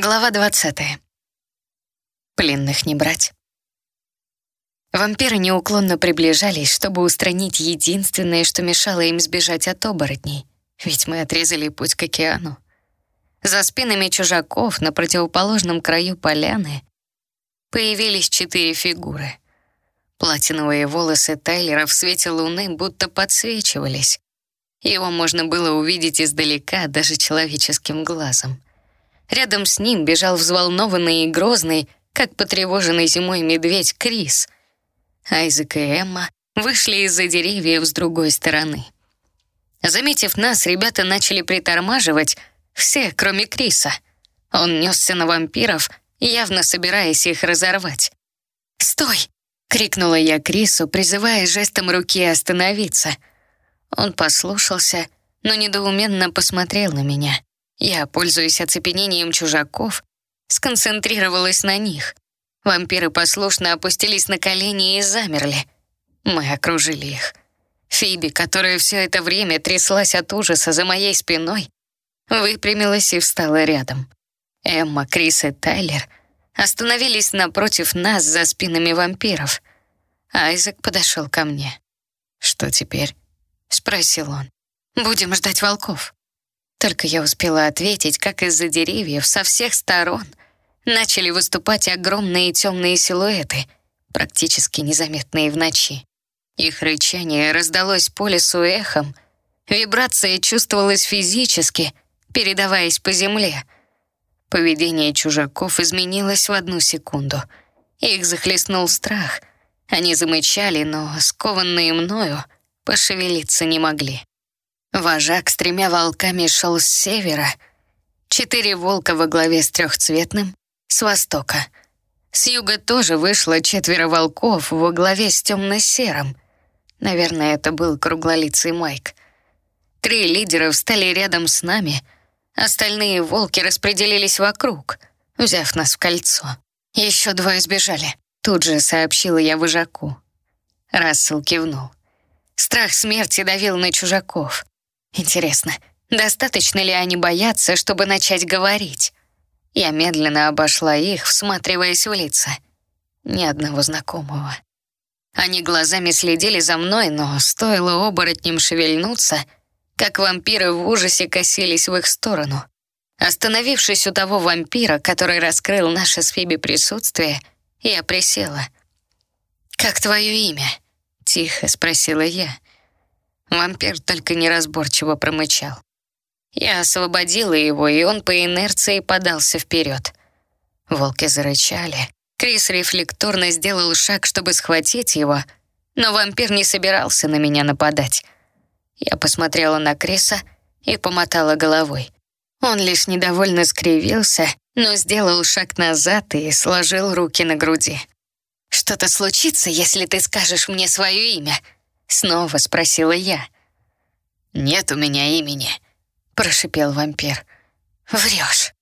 Глава 20. Пленных не брать. Вампиры неуклонно приближались, чтобы устранить единственное, что мешало им сбежать от оборотней. Ведь мы отрезали путь к океану. За спинами чужаков на противоположном краю поляны появились четыре фигуры. Платиновые волосы Тайлера в свете луны будто подсвечивались. Его можно было увидеть издалека даже человеческим глазом. Рядом с ним бежал взволнованный и грозный, как потревоженный зимой медведь Крис. Айзек и Эмма вышли из-за деревьев с другой стороны. Заметив нас, ребята начали притормаживать, все, кроме Криса. Он несся на вампиров, явно собираясь их разорвать. «Стой!» — крикнула я Крису, призывая жестом руки остановиться. Он послушался, но недоуменно посмотрел на меня. Я, пользуясь оцепенением чужаков, сконцентрировалась на них. Вампиры послушно опустились на колени и замерли. Мы окружили их. Фиби, которая все это время тряслась от ужаса за моей спиной, выпрямилась и встала рядом. Эмма, Крис и Тайлер остановились напротив нас за спинами вампиров. Айзек подошел ко мне. «Что теперь?» — спросил он. «Будем ждать волков». Только я успела ответить, как из-за деревьев со всех сторон начали выступать огромные темные силуэты, практически незаметные в ночи. Их рычание раздалось по лесу эхом, вибрация чувствовалась физически, передаваясь по земле. Поведение чужаков изменилось в одну секунду. Их захлестнул страх. Они замычали, но, скованные мною, пошевелиться не могли. Вожак с тремя волками шел с севера, четыре волка во главе с трехцветным — с востока. С юга тоже вышло четверо волков во главе с темно-серым. Наверное, это был круглолицый Майк. Три лидера встали рядом с нами, остальные волки распределились вокруг, взяв нас в кольцо. Еще двое сбежали. Тут же сообщила я вожаку. Рассел кивнул. Страх смерти давил на чужаков. Интересно, достаточно ли они боятся, чтобы начать говорить? Я медленно обошла их, всматриваясь в лица. Ни одного знакомого. Они глазами следили за мной, но стоило оборотням шевельнуться, как вампиры в ужасе косились в их сторону. Остановившись у того вампира, который раскрыл наше с Фиби присутствие, я присела. «Как твое имя?» — тихо спросила я. Вампир только неразборчиво промычал. Я освободила его, и он по инерции подался вперед. Волки зарычали. Крис рефлекторно сделал шаг, чтобы схватить его, но вампир не собирался на меня нападать. Я посмотрела на Криса и помотала головой. Он лишь недовольно скривился, но сделал шаг назад и сложил руки на груди. «Что-то случится, если ты скажешь мне свое имя?» Снова спросила я. «Нет у меня имени», — прошипел вампир. «Врешь».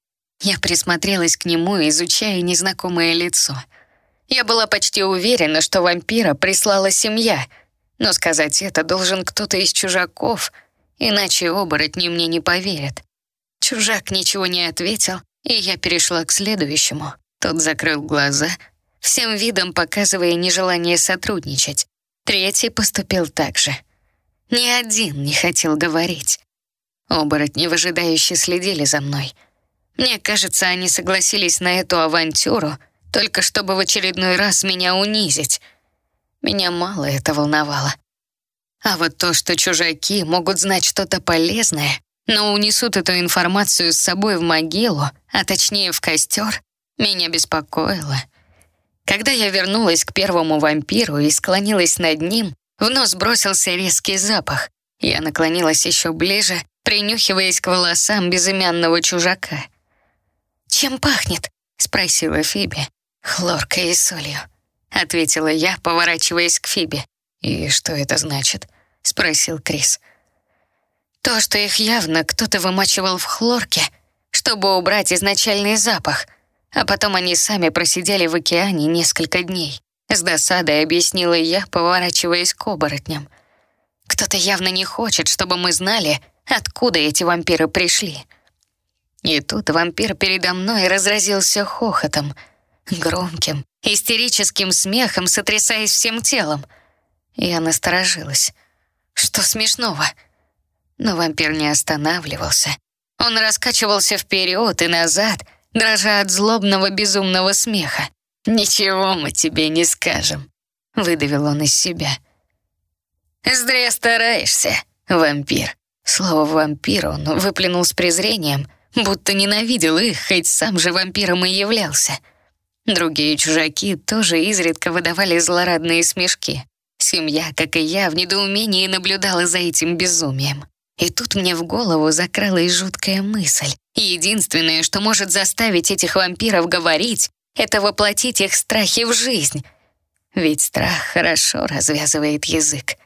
Я присмотрелась к нему, изучая незнакомое лицо. Я была почти уверена, что вампира прислала семья, но сказать это должен кто-то из чужаков, иначе оборотни мне не поверят. Чужак ничего не ответил, и я перешла к следующему. Тот закрыл глаза, всем видом показывая нежелание сотрудничать. Третий поступил так же. Ни один не хотел говорить. Оборотни выжидающе следили за мной. Мне кажется, они согласились на эту авантюру, только чтобы в очередной раз меня унизить. Меня мало это волновало. А вот то, что чужаки могут знать что-то полезное, но унесут эту информацию с собой в могилу, а точнее в костер, меня беспокоило. Когда я вернулась к первому вампиру и склонилась над ним, в нос бросился резкий запах. Я наклонилась еще ближе, принюхиваясь к волосам безымянного чужака. «Чем пахнет?» — спросила Фиби. «Хлоркой и солью», — ответила я, поворачиваясь к Фиби. «И что это значит?» — спросил Крис. «То, что их явно кто-то вымачивал в хлорке, чтобы убрать изначальный запах», а потом они сами просидели в океане несколько дней. С досадой объяснила я, поворачиваясь к оборотням. Кто-то явно не хочет, чтобы мы знали, откуда эти вампиры пришли. И тут вампир передо мной разразился хохотом, громким, истерическим смехом, сотрясаясь всем телом. Я насторожилась. Что смешного? Но вампир не останавливался. Он раскачивался вперед и назад, дрожа от злобного безумного смеха. «Ничего мы тебе не скажем», — выдавил он из себя. «Зря стараешься, вампир». Слово «вампир» он выплюнул с презрением, будто ненавидел их, хоть сам же вампиром и являлся. Другие чужаки тоже изредка выдавали злорадные смешки. Семья, как и я, в недоумении наблюдала за этим безумием. И тут мне в голову закралась жуткая мысль. Единственное, что может заставить этих вампиров говорить, это воплотить их страхи в жизнь. Ведь страх хорошо развязывает язык.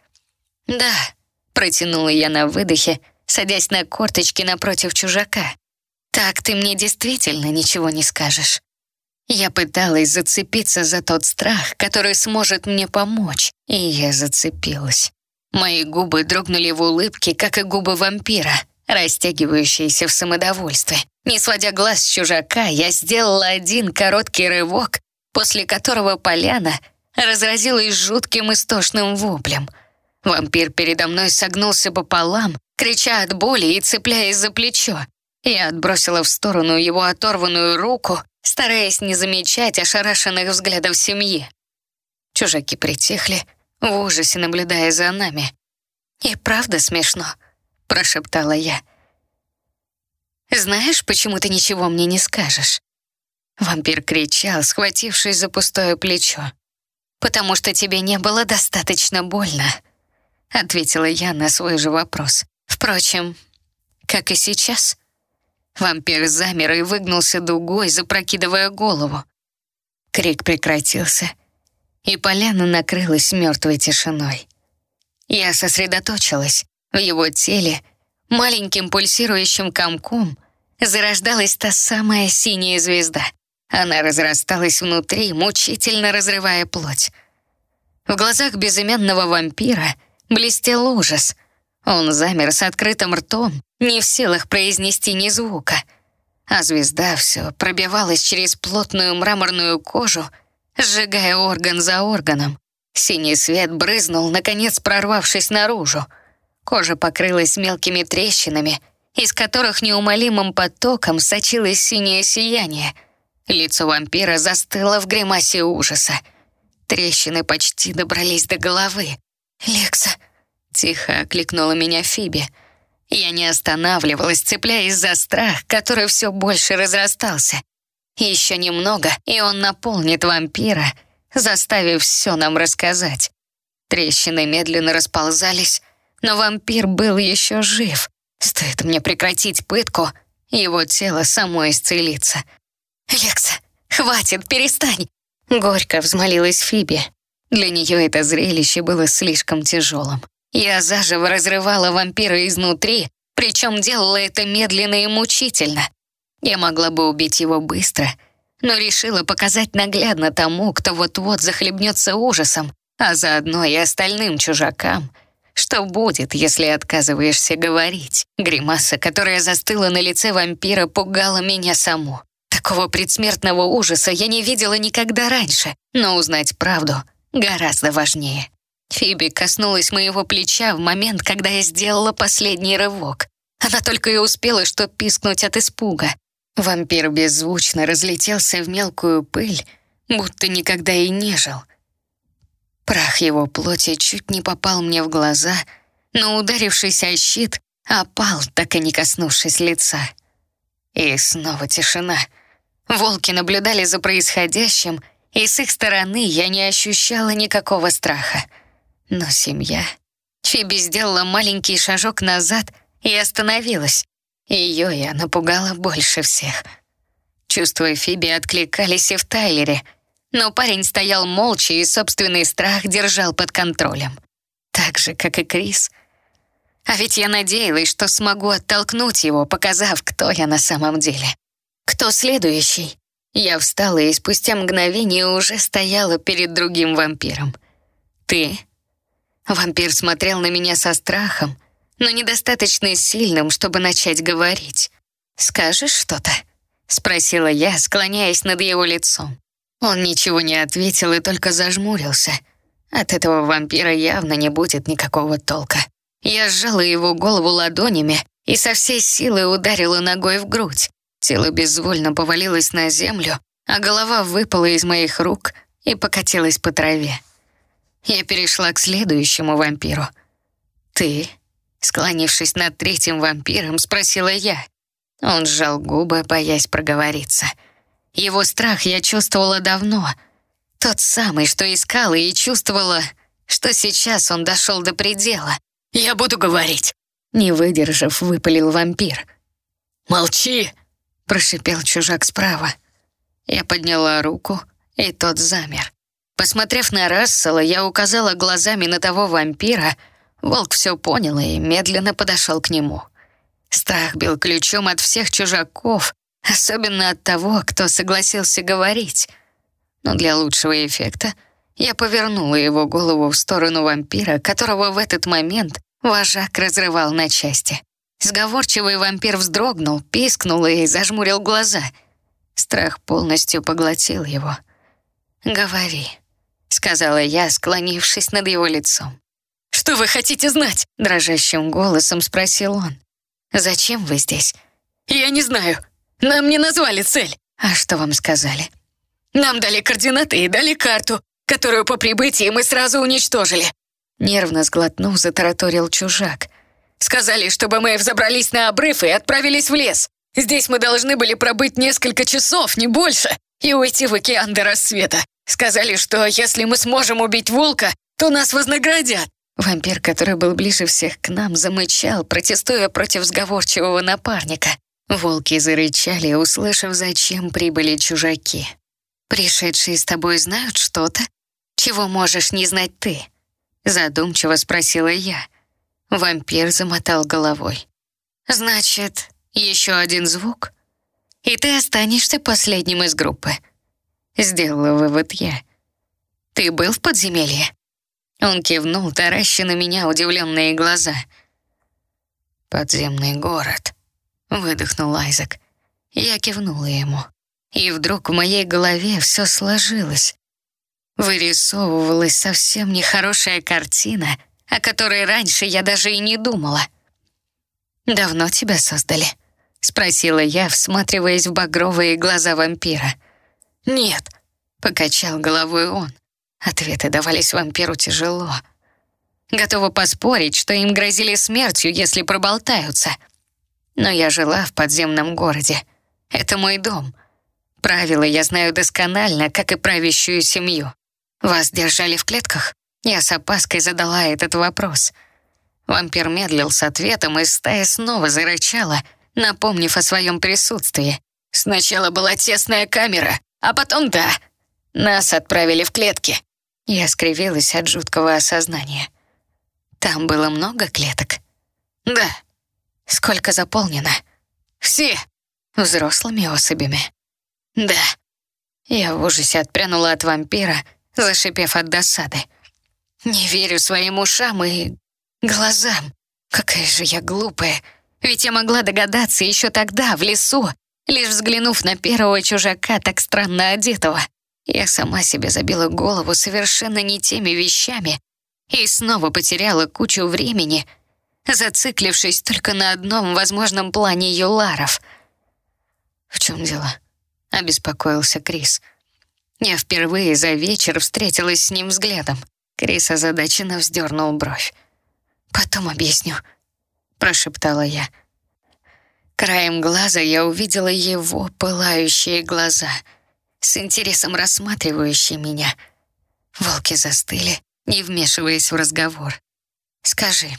«Да», — протянула я на выдохе, садясь на корточки напротив чужака. «Так ты мне действительно ничего не скажешь». Я пыталась зацепиться за тот страх, который сможет мне помочь, и я зацепилась. Мои губы дрогнули в улыбке, как и губы вампира, растягивающиеся в самодовольстве. Не сводя глаз с чужака, я сделала один короткий рывок, после которого поляна разразилась жутким истошным воплем. Вампир передо мной согнулся пополам, крича от боли и цепляясь за плечо. Я отбросила в сторону его оторванную руку, стараясь не замечать ошарашенных взглядов семьи. Чужаки притихли, в ужасе наблюдая за нами. «И правда смешно», — прошептала я. «Знаешь, почему ты ничего мне не скажешь?» Вампир кричал, схватившись за пустое плечо. «Потому что тебе не было достаточно больно», — ответила я на свой же вопрос. «Впрочем, как и сейчас». Вампир замер и выгнулся дугой, запрокидывая голову. Крик прекратился, и поляна накрылась мертвой тишиной. Я сосредоточилась. В его теле маленьким пульсирующим комком зарождалась та самая синяя звезда. Она разрасталась внутри, мучительно разрывая плоть. В глазах безымянного вампира блестел ужас. Он замер с открытым ртом, не в силах произнести ни звука. А звезда все пробивалась через плотную мраморную кожу, сжигая орган за органом. Синий свет брызнул, наконец прорвавшись наружу. Кожа покрылась мелкими трещинами, из которых неумолимым потоком сочилось синее сияние. Лицо вампира застыло в гримасе ужаса. Трещины почти добрались до головы. «Лекса!» — тихо окликнула меня Фиби. Я не останавливалась, цепляясь за страх, который все больше разрастался. Еще немного, и он наполнит вампира, заставив все нам рассказать. Трещины медленно расползались, но вампир был еще жив. Стоит мне прекратить пытку, его тело само исцелится. «Лекса, хватит, перестань!» Горько взмолилась Фиби. Для нее это зрелище было слишком тяжелым. Я заживо разрывала вампира изнутри, причем делала это медленно и мучительно. Я могла бы убить его быстро, но решила показать наглядно тому, кто вот-вот захлебнется ужасом, а заодно и остальным чужакам, что будет, если отказываешься говорить. Гримаса, которая застыла на лице вампира, пугала меня саму. Такого предсмертного ужаса я не видела никогда раньше, но узнать правду гораздо важнее. Фиби коснулась моего плеча в момент, когда я сделала последний рывок. Она только и успела что пискнуть от испуга. Вампир беззвучно разлетелся в мелкую пыль, будто никогда и не жил. Прах его плоти чуть не попал мне в глаза, но, ударившись о щит, опал, так и не коснувшись лица. И снова тишина. Волки наблюдали за происходящим, и с их стороны я не ощущала никакого страха. Но семья... Фиби сделала маленький шажок назад и остановилась. Ее я напугала больше всех. Чувства Фиби откликались и в Тайлере, но парень стоял молча и собственный страх держал под контролем. Так же, как и Крис. А ведь я надеялась, что смогу оттолкнуть его, показав, кто я на самом деле. Кто следующий? Я встала и спустя мгновение уже стояла перед другим вампиром. «Ты?» Вампир смотрел на меня со страхом, но недостаточно сильным, чтобы начать говорить. «Скажешь что-то?» — спросила я, склоняясь над его лицом. Он ничего не ответил и только зажмурился. От этого вампира явно не будет никакого толка. Я сжала его голову ладонями и со всей силы ударила ногой в грудь. Тело безвольно повалилось на землю, а голова выпала из моих рук и покатилась по траве. Я перешла к следующему вампиру. «Ты?» Склонившись над третьим вампиром, спросила я. Он сжал губы, боясь проговориться. Его страх я чувствовала давно. Тот самый, что искала и чувствовала, что сейчас он дошел до предела. «Я буду говорить!» Не выдержав, выпалил вампир. «Молчи!» — прошипел чужак справа. Я подняла руку, и тот замер. Посмотрев на Рассела, я указала глазами на того вампира. Волк все понял и медленно подошел к нему. Страх бил ключом от всех чужаков, особенно от того, кто согласился говорить. Но для лучшего эффекта я повернула его голову в сторону вампира, которого в этот момент вожак разрывал на части. Сговорчивый вампир вздрогнул, пискнул и зажмурил глаза. Страх полностью поглотил его. «Говори», сказала я, склонившись над его лицом. «Что вы хотите знать?» — дрожащим голосом спросил он. «Зачем вы здесь?» «Я не знаю. Нам не назвали цель». «А что вам сказали?» «Нам дали координаты и дали карту, которую по прибытии мы сразу уничтожили». Нервно сглотнув, затараторил чужак. «Сказали, чтобы мы взобрались на обрыв и отправились в лес. Здесь мы должны были пробыть несколько часов, не больше, и уйти в океан до рассвета. Сказали, что если мы сможем убить волка, то нас вознаградят. Вампир, который был ближе всех к нам, замычал, протестуя против сговорчивого напарника. Волки зарычали, услышав, зачем прибыли чужаки. «Пришедшие с тобой знают что-то? Чего можешь не знать ты?» Задумчиво спросила я. Вампир замотал головой. «Значит, еще один звук, и ты останешься последним из группы», Сделала вывод я. «Ты был в подземелье?» Он кивнул, тараща на меня удивленные глаза. «Подземный город», — выдохнул Айзек. Я кивнула ему. И вдруг в моей голове все сложилось. Вырисовывалась совсем нехорошая картина, о которой раньше я даже и не думала. «Давно тебя создали?» — спросила я, всматриваясь в багровые глаза вампира. «Нет», — покачал головой он. Ответы давались вампиру тяжело. Готова поспорить, что им грозили смертью, если проболтаются. Но я жила в подземном городе. Это мой дом. Правила я знаю досконально, как и правящую семью. Вас держали в клетках? Я с опаской задала этот вопрос. Вампир медлил с ответом, и стая снова зарычала, напомнив о своем присутствии. «Сначала была тесная камера, а потом да, нас отправили в клетки. Я скривилась от жуткого осознания. Там было много клеток? Да. Сколько заполнено? Все. Взрослыми особями? Да. Я в ужасе отпрянула от вампира, зашипев от досады. Не верю своим ушам и глазам. Какая же я глупая. Ведь я могла догадаться еще тогда, в лесу, Лишь взглянув на первого чужака, так странно одетого, я сама себе забила голову совершенно не теми вещами и снова потеряла кучу времени, зациклившись только на одном возможном плане Юларов. «В чем дело?» — обеспокоился Крис. Я впервые за вечер встретилась с ним взглядом. Крис озадаченно вздернул бровь. «Потом объясню», — прошептала я. Краем глаза я увидела его пылающие глаза, с интересом рассматривающие меня. Волки застыли, не вмешиваясь в разговор. «Скажи,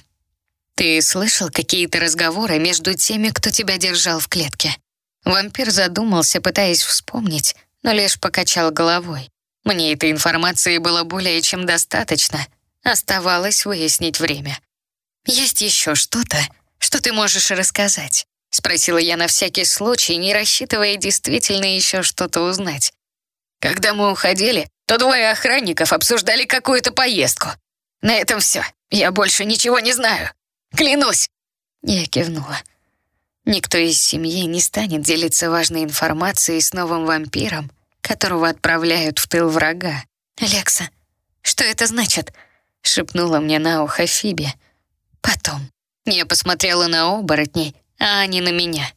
ты слышал какие-то разговоры между теми, кто тебя держал в клетке?» Вампир задумался, пытаясь вспомнить, но лишь покачал головой. Мне этой информации было более чем достаточно. Оставалось выяснить время. «Есть еще что-то, что ты можешь рассказать?» Спросила я на всякий случай, не рассчитывая действительно еще что-то узнать. Когда мы уходили, то двое охранников обсуждали какую-то поездку. На этом все. Я больше ничего не знаю. Клянусь. Я кивнула. Никто из семьи не станет делиться важной информацией с новым вампиром, которого отправляют в тыл врага. «Лекса, что это значит?» — шепнула мне на ухо Фиби. «Потом». Я посмотрела на оборотней, а они на меня.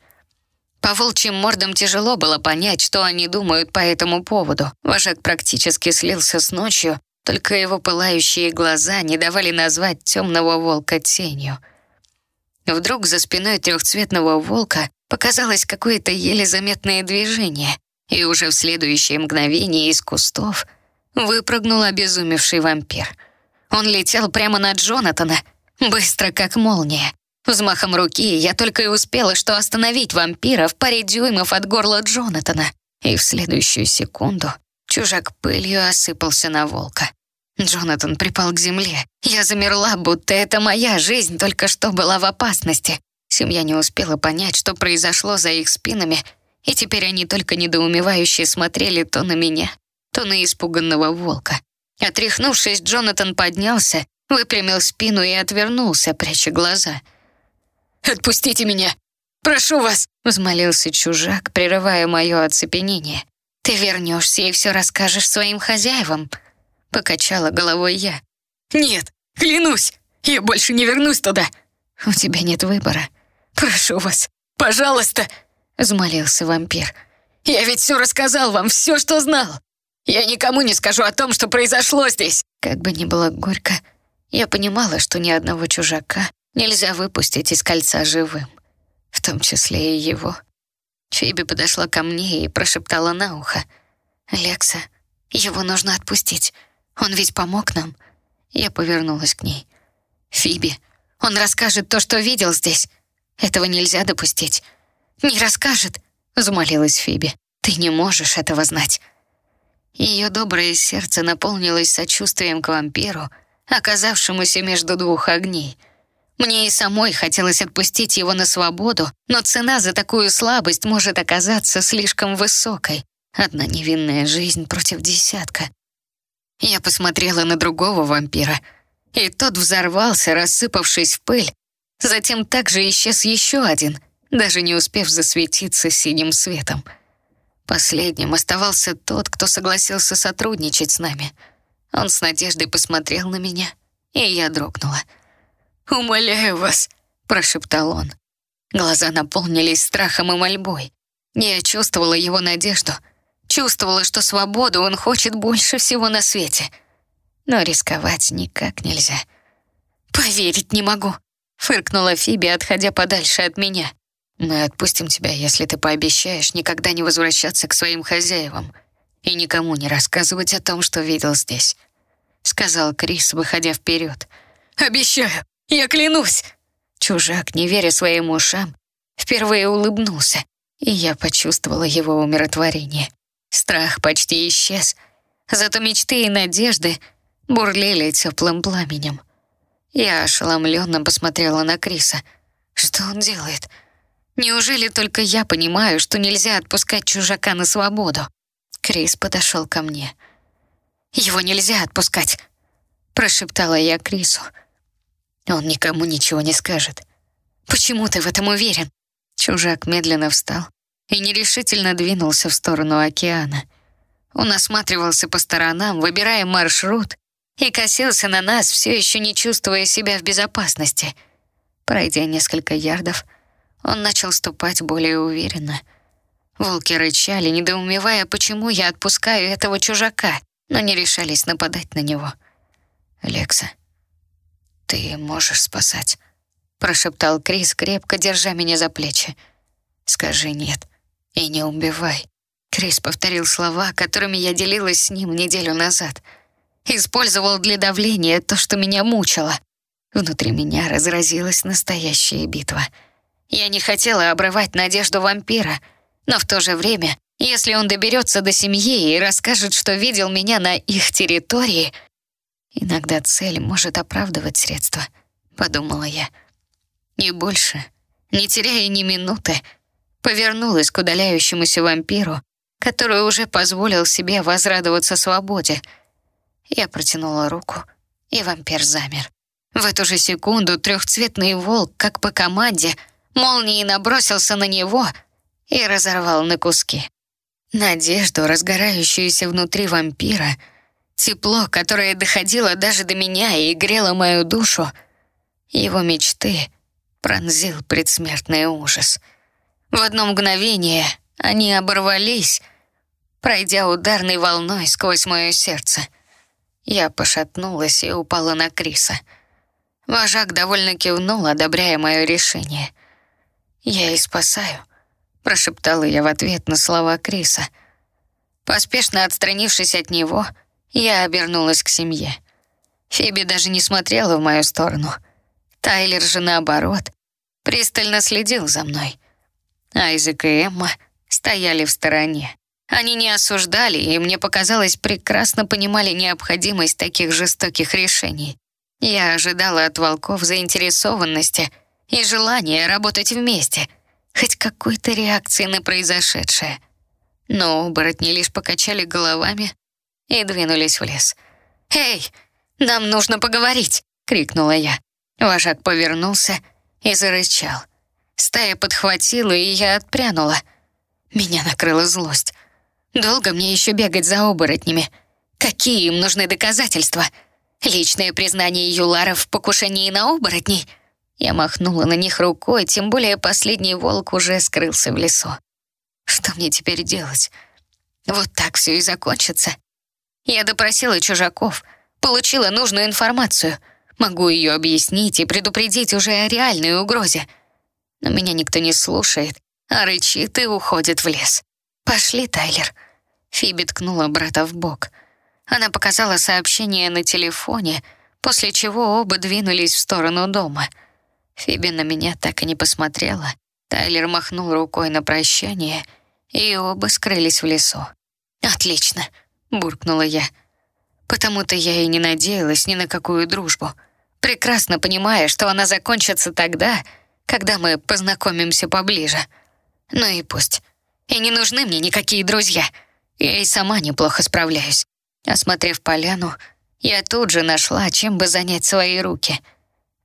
По волчьим мордам тяжело было понять, что они думают по этому поводу. Вожак практически слился с ночью, только его пылающие глаза не давали назвать темного волка тенью. Вдруг за спиной трехцветного волка показалось какое-то еле заметное движение, и уже в следующее мгновение из кустов выпрыгнул обезумевший вампир. Он летел прямо на Джонатана, быстро как молния. Взмахом руки я только и успела, что остановить вампира в паре дюймов от горла Джонатана, и в следующую секунду чужак пылью осыпался на волка. Джонатан припал к земле. Я замерла, будто это моя жизнь только что была в опасности. Семья не успела понять, что произошло за их спинами, и теперь они только недоумевающе смотрели то на меня, то на испуганного волка. Отряхнувшись, Джонатан поднялся, выпрямил спину и отвернулся, пряча глаза. «Отпустите меня! Прошу вас!» — взмолился чужак, прерывая мое оцепенение. «Ты вернешься и все расскажешь своим хозяевам», — покачала головой я. «Нет, клянусь, я больше не вернусь туда!» «У тебя нет выбора. Прошу вас, пожалуйста!» — взмолился вампир. «Я ведь все рассказал вам, все, что знал. Я никому не скажу о том, что произошло здесь». Как бы ни было горько, я понимала, что ни одного чужака нельзя выпустить из кольца живым, в том числе и его. Фиби подошла ко мне и прошептала на ухо. «Лекса, его нужно отпустить. Он ведь помог нам». Я повернулась к ней. «Фиби, он расскажет то, что видел здесь. Этого нельзя допустить. «Не расскажет», — взмолилась Фиби. «Ты не можешь этого знать». Ее доброе сердце наполнилось сочувствием к вампиру, оказавшемуся между двух огней. Мне и самой хотелось отпустить его на свободу, но цена за такую слабость может оказаться слишком высокой. Одна невинная жизнь против десятка. Я посмотрела на другого вампира, и тот взорвался, рассыпавшись в пыль. Затем также исчез еще один — даже не успев засветиться синим светом. Последним оставался тот, кто согласился сотрудничать с нами. Он с надеждой посмотрел на меня, и я дрогнула. «Умоляю вас», — прошептал он. Глаза наполнились страхом и мольбой. Я чувствовала его надежду, чувствовала, что свободу он хочет больше всего на свете. Но рисковать никак нельзя. «Поверить не могу», — фыркнула Фиби, отходя подальше от меня. Мы отпустим тебя, если ты пообещаешь никогда не возвращаться к своим хозяевам и никому не рассказывать о том, что видел здесь», — сказал Крис, выходя вперед. «Обещаю, я клянусь!» Чужак, не веря своим ушам, впервые улыбнулся, и я почувствовала его умиротворение. Страх почти исчез, зато мечты и надежды бурлили теплым пламенем. Я ошеломленно посмотрела на Криса. Что он делает? — Неужели только я понимаю, что нельзя отпускать чужака на свободу? Крис подошел ко мне. «Его нельзя отпускать», — прошептала я Крису. «Он никому ничего не скажет». «Почему ты в этом уверен?» Чужак медленно встал и нерешительно двинулся в сторону океана. Он осматривался по сторонам, выбирая маршрут, и косился на нас, все еще не чувствуя себя в безопасности. Пройдя несколько ярдов, он начал ступать более уверенно. Волки рычали, недоумевая, почему я отпускаю этого чужака, но не решались нападать на него. «Лекса, ты можешь спасать», — прошептал Крис, крепко держа меня за плечи. «Скажи нет и не убивай». Крис повторил слова, которыми я делилась с ним неделю назад. Использовал для давления то, что меня мучило. Внутри меня разразилась настоящая битва — я не хотела обрывать надежду вампира, но в то же время, если он доберется до семьи и расскажет, что видел меня на их территории, иногда цель может оправдывать средства, подумала я. И больше, не теряя ни минуты, повернулась к удаляющемуся вампиру, который уже позволил себе возрадоваться свободе. Я протянула руку, и вампир замер. В эту же секунду трехцветный волк, как по команде, молнией набросился на него и разорвал на куски. Надежду, разгорающуюся внутри вампира, тепло, которое доходило даже до меня и грело мою душу, его мечты пронзил предсмертный ужас. В одно мгновение они оборвались, пройдя ударной волной сквозь мое сердце. Я пошатнулась и упала на Криса. Вожак довольно кивнул, одобряя мое решение. «Я и спасаю», — прошептала я в ответ на слова Криса. Поспешно отстранившись от него, я обернулась к семье. Фиби даже не смотрела в мою сторону. Тайлер же, наоборот, пристально следил за мной. Айзек и Эмма стояли в стороне. Они не осуждали, и мне показалось, прекрасно понимали необходимость таких жестоких решений. Я ожидала от волков заинтересованности и желания работать вместе, хоть какой-то реакции на произошедшее. Но оборотни лишь покачали головами и двинулись в лес. «Эй, нам нужно поговорить!» — крикнула я. Вожак повернулся и зарычал. Стая подхватила, и я отпрянула. Меня накрыла злость. Долго мне еще бегать за оборотнями? Какие им нужны доказательства? Личное признание Юлара в покушении на оборотней? Я махнула на них рукой, тем более последний волк уже скрылся в лесу. Что мне теперь делать? Вот так все и закончится. Я допросила чужаков, получила нужную информацию. Могу ее объяснить и предупредить уже о реальной угрозе. Но меня никто не слушает, а рычит и уходит в лес. «Пошли, Тайлер». Фиби ткнула брата в бок. Она показала сообщение на телефоне, после чего оба двинулись в сторону дома. Фиби на меня так и не посмотрела. Тайлер махнул рукой на прощание, и оба скрылись в лесу. «Отлично», — буркнула я. «Потому-то я и не надеялась ни на какую дружбу, прекрасно понимая, что она закончится тогда, когда мы познакомимся поближе. Ну и пусть. И не нужны мне никакие друзья. Я и сама неплохо справляюсь. Осмотрев поляну, я тут же нашла, чем бы занять свои руки.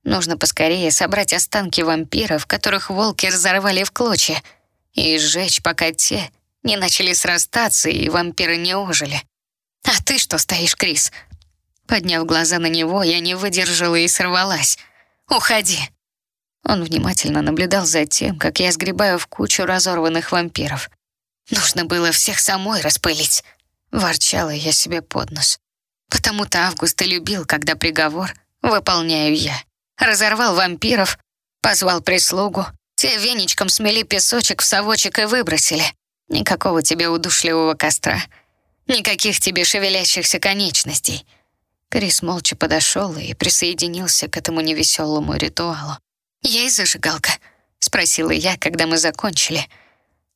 Нужно поскорее собрать останки вампиров, которых волки разорвали в клочья, и сжечь, пока те не начали срастаться и вампиры не ожили. «А ты что стоишь, Крис?» Подняв глаза на него, я не выдержала и сорвалась. «Уходи!» Он внимательно наблюдал за тем, как я сгребаю в кучу разорванных вампиров. Нужно было всех самой распылить. Ворчала я себе под нос. Потому-то Август и любил, когда приговор выполняю я. Разорвал вампиров, позвал прислугу. Те веничком смели песочек в совочек и выбросили. Никакого тебе удушливого костра. Никаких тебе шевелящихся конечностей. Крис молча подошел и присоединился к этому невеселому ритуалу. «Есть зажигалка?» — спросила я, когда мы закончили.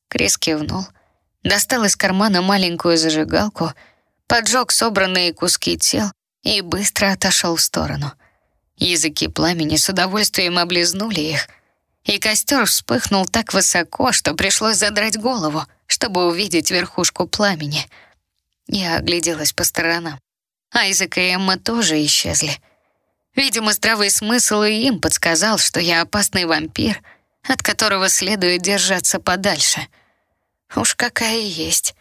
Крис кивнул, достал из кармана маленькую зажигалку, поджег собранные куски тел и быстро отошел в сторону. Языки пламени с удовольствием облизнули их, и костер вспыхнул так высоко, что пришлось задрать голову, чтобы увидеть верхушку пламени. Я огляделась по сторонам. Айзек и Эмма тоже исчезли — Видимо, здравый смысл и им подсказал, что я опасный вампир, от которого следует держаться подальше. Уж какая есть.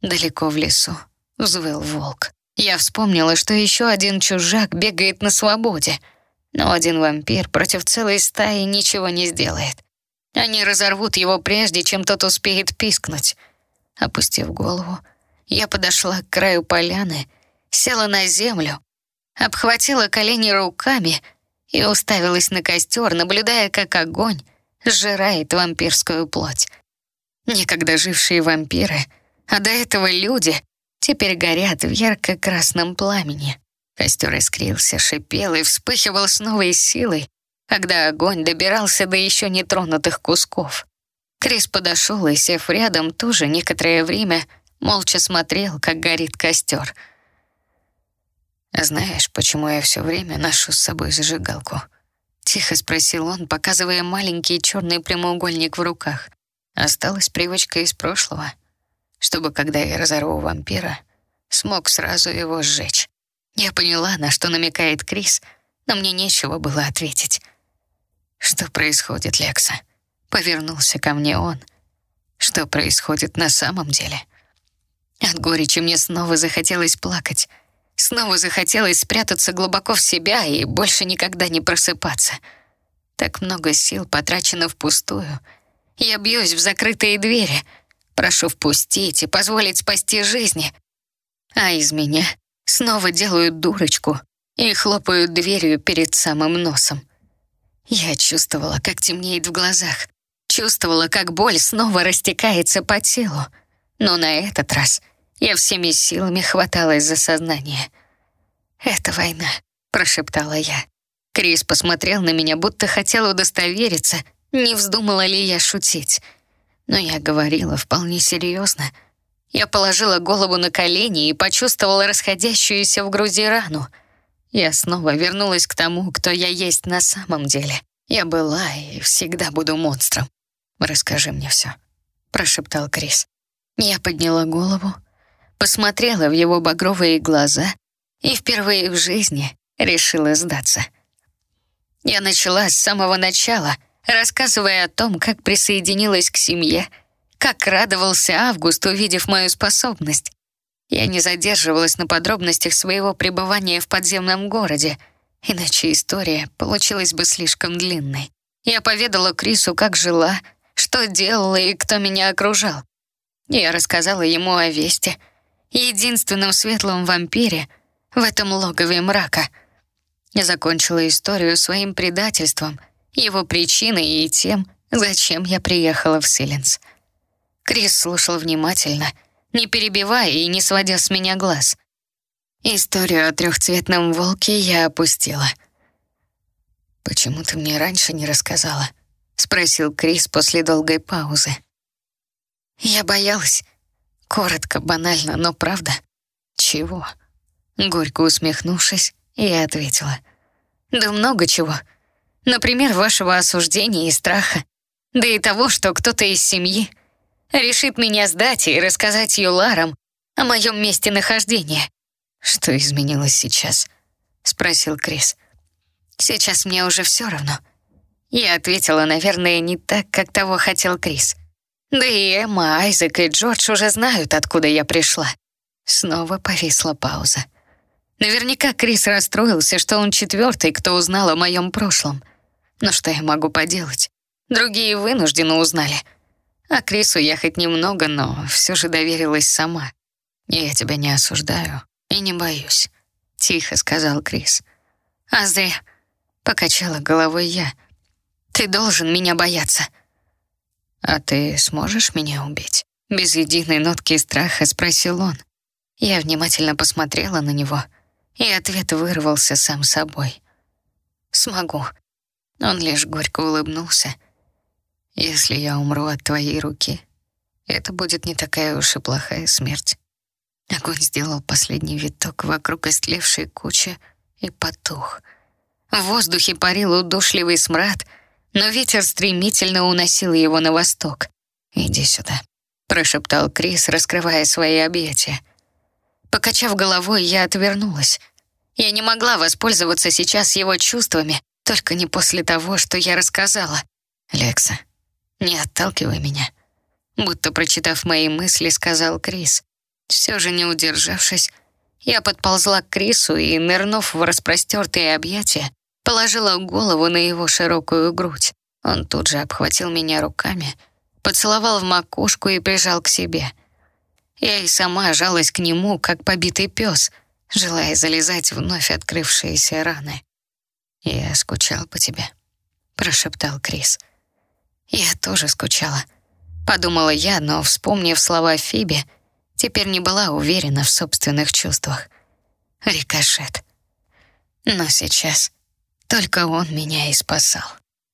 Далеко в лесу взвыл волк. Я вспомнила, что еще один чужак бегает на свободе, но один вампир против целой стаи ничего не сделает. Они разорвут его прежде, чем тот успеет пискнуть. Опустив голову, я подошла к краю поляны, села на землю обхватила колени руками и уставилась на костер, наблюдая, как огонь сжирает вампирскую плоть. Некогда жившие вампиры, а до этого люди, теперь горят в ярко-красном пламени. Костер искрился, шипел и вспыхивал с новой силой, когда огонь добирался до еще нетронутых кусков. Крис подошел и, сев рядом, тоже некоторое время молча смотрел, как горит костер — «Знаешь, почему я все время ношу с собой зажигалку?» Тихо спросил он, показывая маленький черный прямоугольник в руках. Осталась привычка из прошлого, чтобы, когда я разорву вампира, смог сразу его сжечь. Я поняла, на что намекает Крис, но мне нечего было ответить. «Что происходит, Лекса?» Повернулся ко мне он. «Что происходит на самом деле?» От горечи мне снова захотелось плакать. Снова захотелось спрятаться глубоко в себя и больше никогда не просыпаться. Так много сил потрачено впустую. Я бьюсь в закрытые двери. Прошу впустить и позволить спасти жизни. А из меня снова делают дурочку и хлопают дверью перед самым носом. Я чувствовала, как темнеет в глазах. Чувствовала, как боль снова растекается по телу. Но на этот раз я всеми силами хваталась за сознание. «Это война», — прошептала я. Крис посмотрел на меня, будто хотел удостовериться, не вздумала ли я шутить. Но я говорила вполне серьезно. Я положила голову на колени и почувствовала расходящуюся в груди рану. Я снова вернулась к тому, кто я есть на самом деле. Я была и всегда буду монстром. «Расскажи мне все», — прошептал Крис. Я подняла голову, посмотрела в его багровые глаза и впервые в жизни решила сдаться. Я начала с самого начала, рассказывая о том, как присоединилась к семье, как радовался Август, увидев мою способность. Я не задерживалась на подробностях своего пребывания в подземном городе, иначе история получилась бы слишком длинной. Я поведала Крису, как жила, что делала и кто меня окружал. Я рассказала ему о Весте, единственном светлом вампире в этом логове мрака. Я закончила историю своим предательством, его причиной и тем, зачем я приехала в Силенс. Крис слушал внимательно, не перебивая и не сводя с меня глаз. Историю о трехцветном волке я опустила. «Почему ты мне раньше не рассказала?» спросил Крис после долгой паузы. Я боялась. Коротко, банально, но правда. Чего? Горько усмехнувшись, я ответила. Да много чего. Например, вашего осуждения и страха. Да и того, что кто-то из семьи решит меня сдать и рассказать Юларам о моем месте нахождения. Что изменилось сейчас? Спросил Крис. Сейчас мне уже все равно. Я ответила, наверное, не так, как того хотел Крис. Да и Эмма, Айзек и Джордж уже знают, откуда я пришла. Снова повисла пауза. Наверняка Крис расстроился, что он четвертый, кто узнал о моем прошлом. Но что я могу поделать? Другие вынужденно узнали. А Крису я хоть немного, но все же доверилась сама. «Я тебя не осуждаю и не боюсь», — тихо сказал Крис. «А зря», — покачала головой я, — ты должен меня бояться. А ты сможешь меня убить? Без единой нотки страха спросил он. Я внимательно посмотрела на него, и ответ вырвался сам собой. Смогу. Он лишь горько улыбнулся. Если я умру от твоей руки, это будет не такая уж и плохая смерть. Огонь сделал последний виток вокруг истлевшей кучи и потух. В воздухе парил удушливый смрад — но ветер стремительно уносил его на восток. «Иди сюда», — прошептал Крис, раскрывая свои объятия. Покачав головой, я отвернулась. Я не могла воспользоваться сейчас его чувствами, только не после того, что я рассказала. «Лекса, не отталкивай меня», будто прочитав мои мысли, сказал Крис. Все же не удержавшись, я подползла к Крису и, нырнув в распростертые объятия, положила голову на его широкую грудь. Он тут же обхватил меня руками, поцеловал в макушку и прижал к себе. Я и сама жалась к нему, как побитый пес, желая залезать вновь открывшиеся раны. «Я скучал по тебе», — прошептал Крис. «Я тоже скучала», — подумала я, но, вспомнив слова Фиби, теперь не была уверена в собственных чувствах. Рикошет. Но сейчас только он меня и спасал.